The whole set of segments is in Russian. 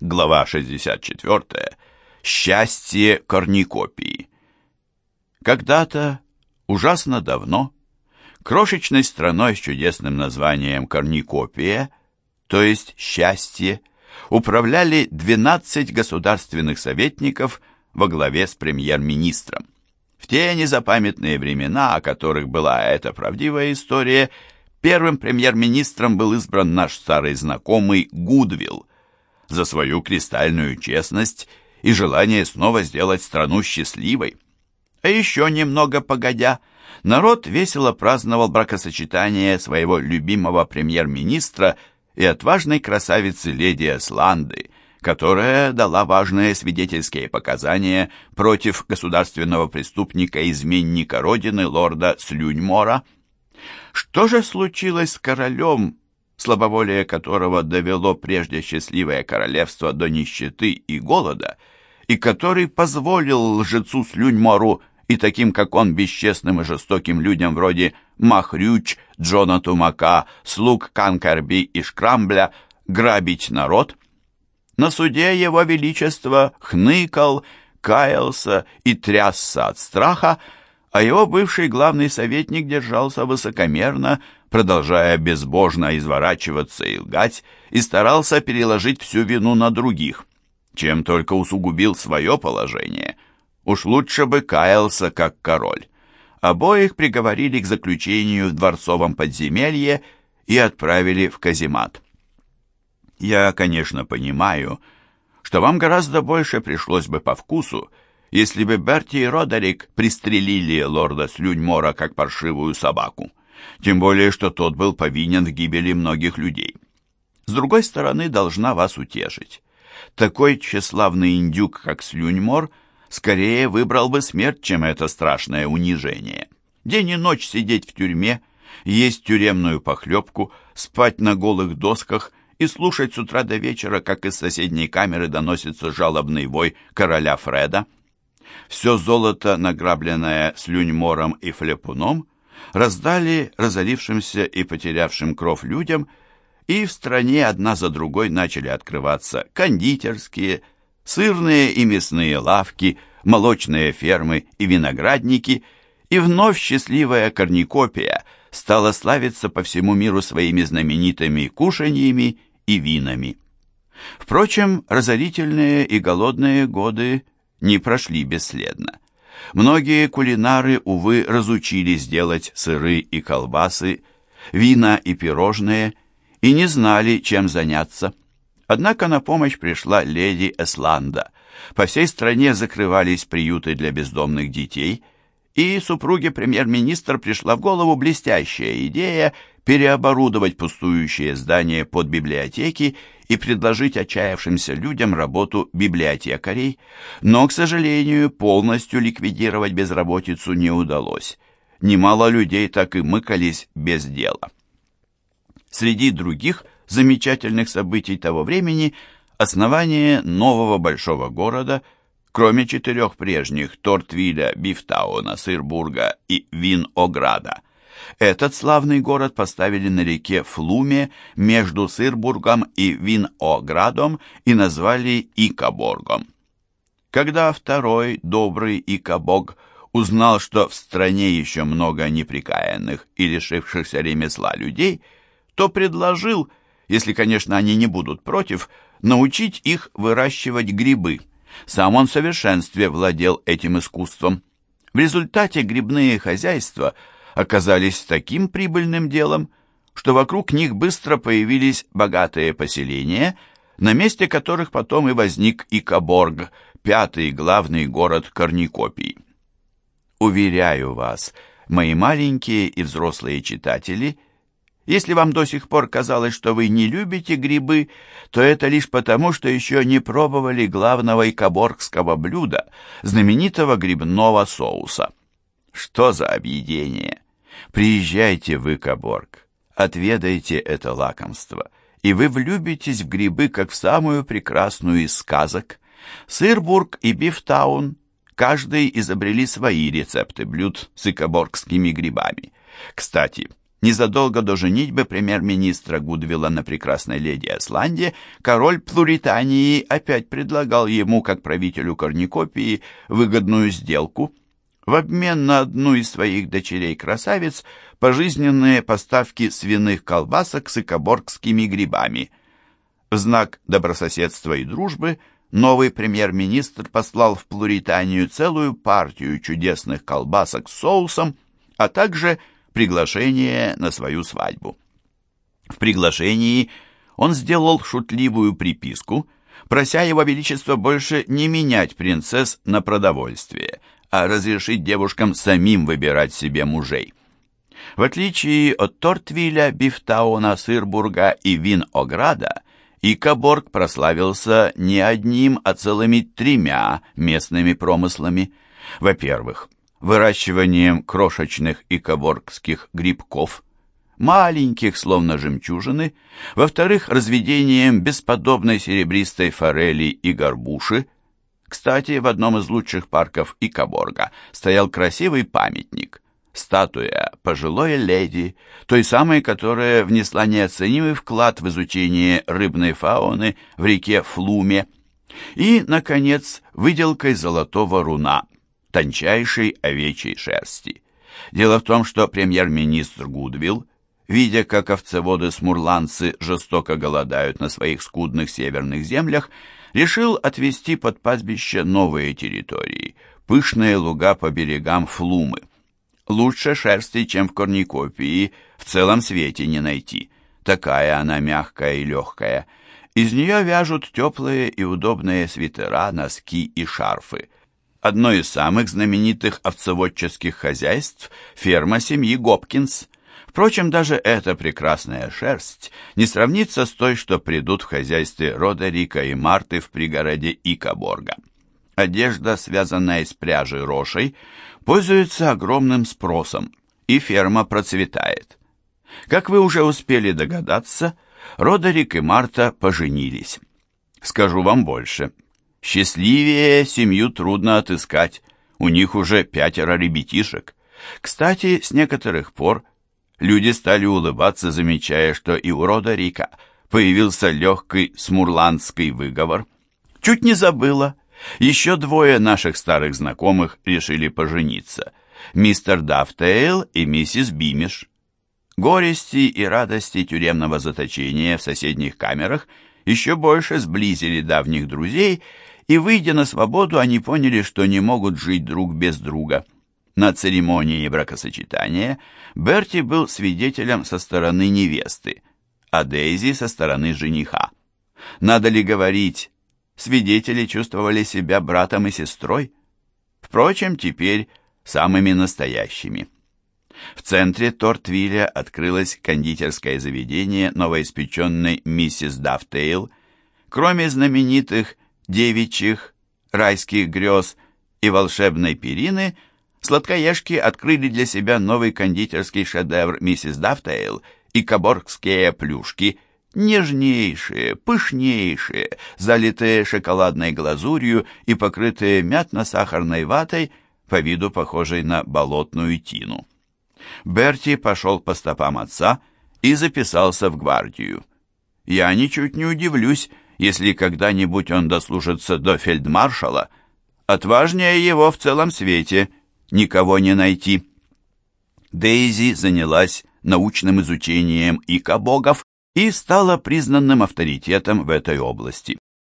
глава 64, «Счастье корникопии». Когда-то, ужасно давно, крошечной страной с чудесным названием Корникопия, то есть «Счастье», управляли 12 государственных советников во главе с премьер-министром. В те незапамятные времена, о которых была эта правдивая история, первым премьер-министром был избран наш старый знакомый Гудвилл. За свою кристальную честность и желание снова сделать страну счастливой. А еще немного погодя, народ весело праздновал бракосочетание своего любимого премьер-министра и отважной красавицы леди Эсланды, которая дала важные свидетельские показания против государственного преступника-изменника родины лорда Слюньмора. Что же случилось с королем, слабоволие которого довело прежде счастливое королевство до нищеты и голода, и который позволил лжецу Слюньмору и таким, как он, бесчестным и жестоким людям вроде Махрюч, Джона Тумака, слуг Канкарби и Шкрамбля грабить народ – на суде его величество хныкал, каялся и трясся от страха, а его бывший главный советник держался высокомерно, продолжая безбожно изворачиваться и лгать, и старался переложить всю вину на других, чем только усугубил свое положение. Уж лучше бы каялся, как король. Обоих приговорили к заключению в дворцовом подземелье и отправили в каземат. Я, конечно, понимаю, что вам гораздо больше пришлось бы по вкусу, если бы Берти и Родерик пристрелили лорда Слюньмора как паршивую собаку. Тем более, что тот был повинен в гибели многих людей. С другой стороны, должна вас утешить. Такой тщеславный индюк, как Слюньмор, скорее выбрал бы смерть, чем это страшное унижение. День и ночь сидеть в тюрьме, есть тюремную похлебку, спать на голых досках и слушать с утра до вечера, как из соседней камеры доносится жалобный вой короля Фреда. Все золото, награбленное слюньмором и флепуном, раздали разорившимся и потерявшим кров людям, и в стране одна за другой начали открываться кондитерские, сырные и мясные лавки, молочные фермы и виноградники, и вновь счастливая корникопия стала славиться по всему миру своими знаменитыми кушаньями и винами. Впрочем, разорительные и голодные годы не прошли бесследно. Многие кулинары, увы, разучились делать сыры и колбасы, вина и пирожные, и не знали, чем заняться. Однако на помощь пришла леди Эсланда. По всей стране закрывались приюты для бездомных детей, и супруге премьер-министра пришла в голову блестящая идея переоборудовать пустующее здание под библиотеки и предложить отчаявшимся людям работу библиотекарей, но, к сожалению, полностью ликвидировать безработицу не удалось. Немало людей так и мыкались без дела. Среди других замечательных событий того времени основание нового большого города, кроме четырех прежних Тортвиля, Бифтауна, Сырбурга и Вин-Ограда, этот славный город поставили на реке Флуме между Сырбургом и Виноградом и назвали Икаборгом. Когда второй добрый Икабог узнал, что в стране еще много неприкаянных и лишившихся ремесла людей, то предложил, если, конечно, они не будут против, научить их выращивать грибы. Сам он в совершенстве владел этим искусством. В результате грибные хозяйства – оказались таким прибыльным делом, что вокруг них быстро появились богатые поселения, на месте которых потом и возник Икаборг, пятый главный город Корникопии. Уверяю вас, мои маленькие и взрослые читатели, если вам до сих пор казалось, что вы не любите грибы, то это лишь потому, что еще не пробовали главного икаборгского блюда, знаменитого грибного соуса. Что за объедение! Приезжайте в Икаборг, отведайте это лакомство, и вы влюбитесь в грибы, как в самую прекрасную из сказок. Сырбург и Бифтаун каждый изобрели свои рецепты блюд с икаборгскими грибами. Кстати, Незадолго до женитьбы премьер-министра Гудвилла на прекрасной леди Асланде король Плуритании опять предлагал ему, как правителю Корникопии, выгодную сделку – в обмен на одну из своих дочерей-красавиц пожизненные поставки свиных колбасок с икоборгскими грибами. В знак добрососедства и дружбы новый премьер-министр послал в Плуританию целую партию чудесных колбасок с соусом, а также приглашение на свою свадьбу. В приглашении он сделал шутливую приписку, прося его величество больше не менять принцесс на продовольствие – а разрешить девушкам самим выбирать себе мужей. В отличие от Тортвиля, Бифтауна, Сырбурга и Винограда, Икаборг прославился не одним, а целыми тремя местными промыслами. Во-первых, выращиванием крошечных икоборгских грибков, маленьких, словно жемчужины, во-вторых, разведением бесподобной серебристой форели и горбуши, кстати, в одном из лучших парков Икаборга стоял красивый памятник, статуя пожилой леди, той самой, которая внесла неоценимый вклад в изучение рыбной фауны в реке Флуме, и, наконец, выделкой золотого руна, тончайшей овечьей шерсти. Дело в том, что премьер-министр Гудвилл, видя, как овцеводы-смурландцы жестоко голодают на своих скудных северных землях, решил отвести под пастбище новые территории, пышные луга по берегам Флумы. Лучше шерсти, чем в корникопии, в целом свете не найти. Такая она мягкая и легкая. Из нее вяжут теплые и удобные свитера, носки и шарфы. Одно из самых знаменитых овцеводческих хозяйств – ферма семьи Гопкинс – Впрочем, даже эта прекрасная шерсть не сравнится с той, что придут в хозяйстве Родерика и Марты в пригороде Икаборга. Одежда, связанная из пряжи рошей, пользуется огромным спросом, и ферма процветает. Как вы уже успели догадаться, Родерик и Марта поженились. Скажу вам больше. Счастливее семью трудно отыскать, у них уже пятеро ребятишек. Кстати, с некоторых пор Люди стали улыбаться, замечая, что и у Родерика появился легкий смурландский выговор. Чуть не забыла. Еще двое наших старых знакомых решили пожениться. Мистер Дафтейл и миссис Бимиш. Горести и радости тюремного заточения в соседних камерах еще больше сблизили давних друзей, и, выйдя на свободу, они поняли, что не могут жить друг без друга. На церемонии бракосочетания Берти был свидетелем со стороны невесты, а Дейзи со стороны жениха. Надо ли говорить, свидетели чувствовали себя братом и сестрой? Впрочем, теперь самыми настоящими. В центре Тортвилля открылось кондитерское заведение новоиспеченной миссис Дафтейл. Кроме знаменитых девичьих, райских грез и волшебной перины – сладкоежки открыли для себя новый кондитерский шедевр миссис Дафтейл и каборгские плюшки, нежнейшие, пышнейшие, залитые шоколадной глазурью и покрытые мятно-сахарной ватой, по виду похожей на болотную тину. Берти пошел по стопам отца и записался в гвардию. Я ничуть не удивлюсь, если когда-нибудь он дослужится до фельдмаршала. Отважнее его в целом свете — никого не найти. Дейзи занялась научным изучением икобогов и стала признанным авторитетом в этой области.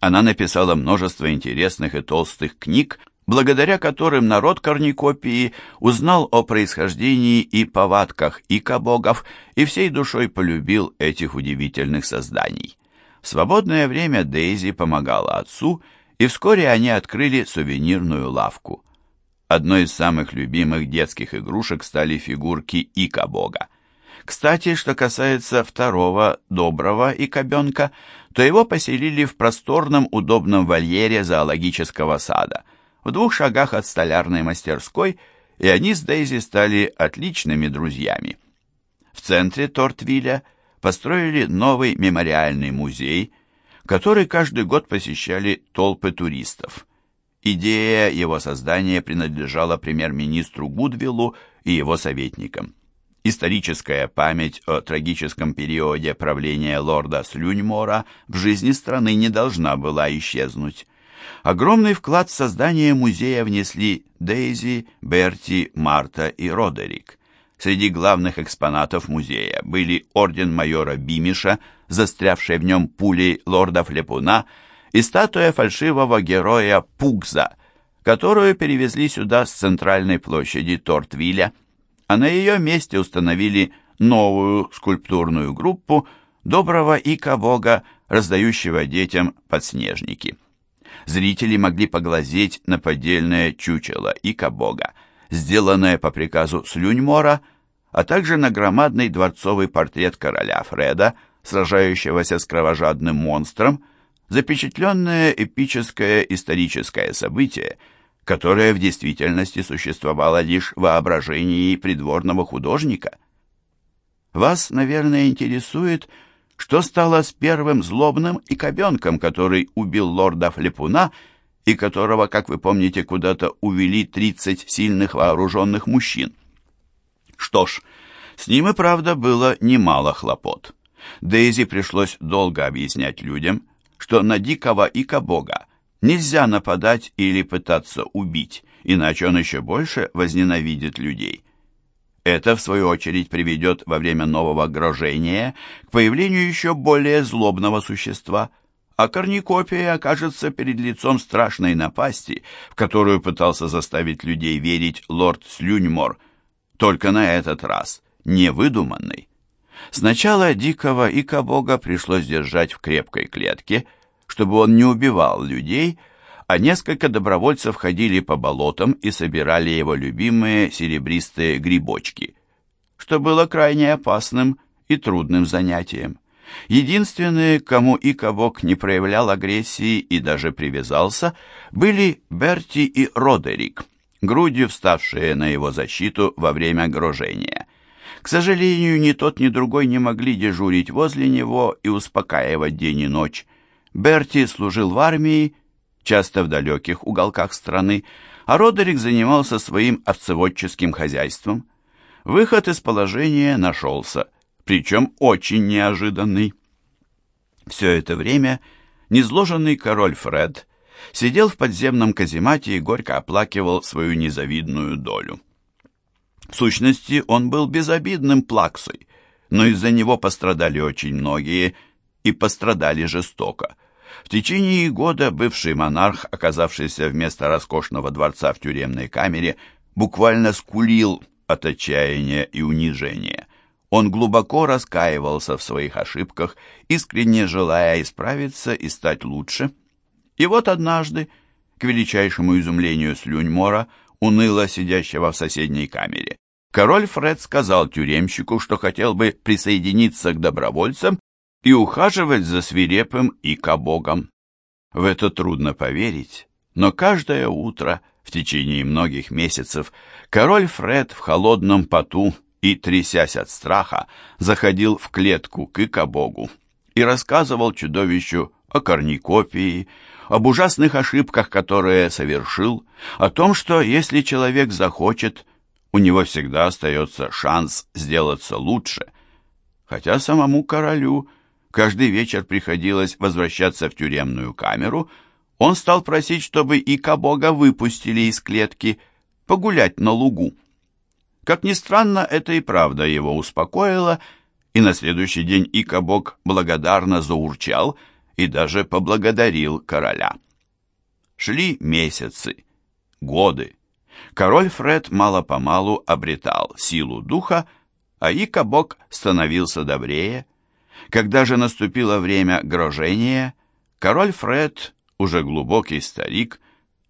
Она написала множество интересных и толстых книг, благодаря которым народ Корникопии узнал о происхождении и повадках икобогов и всей душой полюбил этих удивительных созданий. Свободное время Дейзи помогала отцу, и вскоре они открыли сувенирную лавку. Одной из самых любимых детских игрушек стали фигурки Ика-бога. Кстати, что касается второго доброго икобенка, то его поселили в просторном удобном вольере зоологического сада, в двух шагах от столярной мастерской, и они с Дейзи стали отличными друзьями. В центре Тортвилля построили новый мемориальный музей, который каждый год посещали толпы туристов. Идея его создания принадлежала премьер-министру Гудвиллу и его советникам. Историческая память о трагическом периоде правления лорда Слюньмора в жизни страны не должна была исчезнуть. Огромный вклад в создание музея внесли Дейзи, Берти, Марта и Родерик. Среди главных экспонатов музея были орден майора Бимиша, застрявший в нем пулей лорда Флепуна, и статуя фальшивого героя Пугза, которую перевезли сюда с центральной площади Тортвиля, а на ее месте установили новую скульптурную группу доброго ика-бога, раздающего детям подснежники. Зрители могли поглазеть на поддельное чучело ика-бога, сделанное по приказу Слюньмора, а также на громадный дворцовый портрет короля Фреда, сражающегося с кровожадным монстром, запечатленное эпическое историческое событие, которое в действительности существовало лишь в воображении придворного художника. Вас, наверное, интересует, что стало с первым злобным и кобенком, который убил лорда Флепуна и которого, как вы помните, куда-то увели 30 сильных вооруженных мужчин. Что ж, с ним и правда было немало хлопот. Дейзи пришлось долго объяснять людям, что на дикого ика-бога нельзя нападать или пытаться убить, иначе он еще больше возненавидит людей. Это, в свою очередь, приведет во время нового грожения к появлению еще более злобного существа, а корникопия окажется перед лицом страшной напасти, в которую пытался заставить людей верить лорд Слюньмор, только на этот раз невыдуманный. Сначала дикого ика-бога пришлось держать в крепкой клетке, чтобы он не убивал людей, а несколько добровольцев ходили по болотам и собирали его любимые серебристые грибочки, что было крайне опасным и трудным занятием. Единственные, кому ика-бог не проявлял агрессии и даже привязался, были Берти и Родерик, грудью вставшие на его защиту во время грожения. К сожалению, ни тот, ни другой не могли дежурить возле него и успокаивать день и ночь. Берти служил в армии, часто в далеких уголках страны, а Родерик занимался своим овцеводческим хозяйством. Выход из положения нашелся, причем очень неожиданный. Все это время незложенный король Фред сидел в подземном каземате и горько оплакивал свою незавидную долю. В сущности, он был безобидным плаксой, но из-за него пострадали очень многие и пострадали жестоко. В течение года бывший монарх, оказавшийся вместо роскошного дворца в тюремной камере, буквально скулил от отчаяния и унижения. Он глубоко раскаивался в своих ошибках, искренне желая исправиться и стать лучше. И вот однажды, к величайшему изумлению Слюньмора, уныло сидящего в соседней камере. Король Фред сказал тюремщику, что хотел бы присоединиться к добровольцам и ухаживать за свирепым ика-богом. В это трудно поверить, но каждое утро в течение многих месяцев король Фред в холодном поту и, трясясь от страха, заходил в клетку к ика-богу и рассказывал чудовищу о корникопии, об ужасных ошибках, которые совершил, о том, что если человек захочет, у него всегда остается шанс сделаться лучше. Хотя самому королю каждый вечер приходилось возвращаться в тюремную камеру, он стал просить, чтобы Ика-бога выпустили из клетки, погулять на лугу. Как ни странно, это и правда его успокоило, и на следующий день Ика-бог благодарно заурчал и даже поблагодарил короля. Шли месяцы, годы. Король Фред мало-помалу обретал силу духа, а Ика-бог становился добрее. Когда же наступило время грожения, король Фред, уже глубокий старик,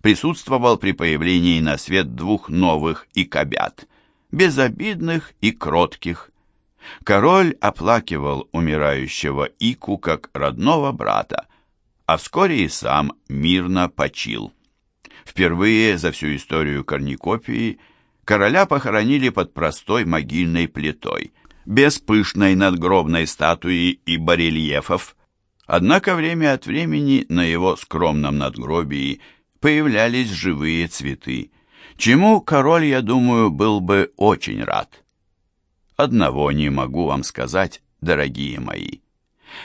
присутствовал при появлении на свет двух новых икобят, безобидных и кротких. Король оплакивал умирающего Ику как родного брата, а вскоре и сам мирно почил. Впервые за всю историю корникопии короля похоронили под простой могильной плитой, без пышной надгробной статуи и барельефов. Однако время от времени на его скромном надгробии появлялись живые цветы, чему король, я думаю, был бы очень рад. Одного не могу вам сказать, дорогие мои.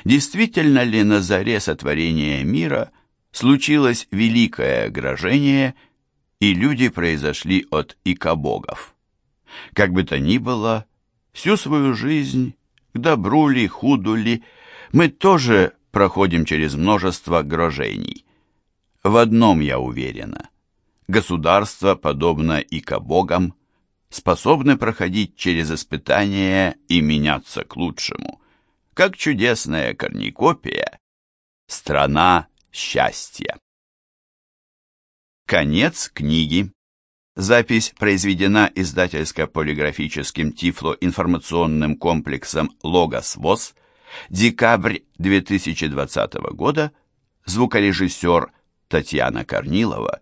Действительно ли на заре сотворения мира случилось великое грожение, и люди произошли от икобогов? Как бы то ни было, всю свою жизнь, к добру ли, худу ли, мы тоже проходим через множество грожений. В одном я уверена. Государство, подобно икобогам, способны проходить через испытания и меняться к лучшему, как чудесная корникопия «Страна счастья». Конец книги. Запись произведена издательско-полиграфическим тифлоинформационным комплексом «Логос ВОЗ», декабрь 2020 года, звукорежиссер Татьяна Корнилова,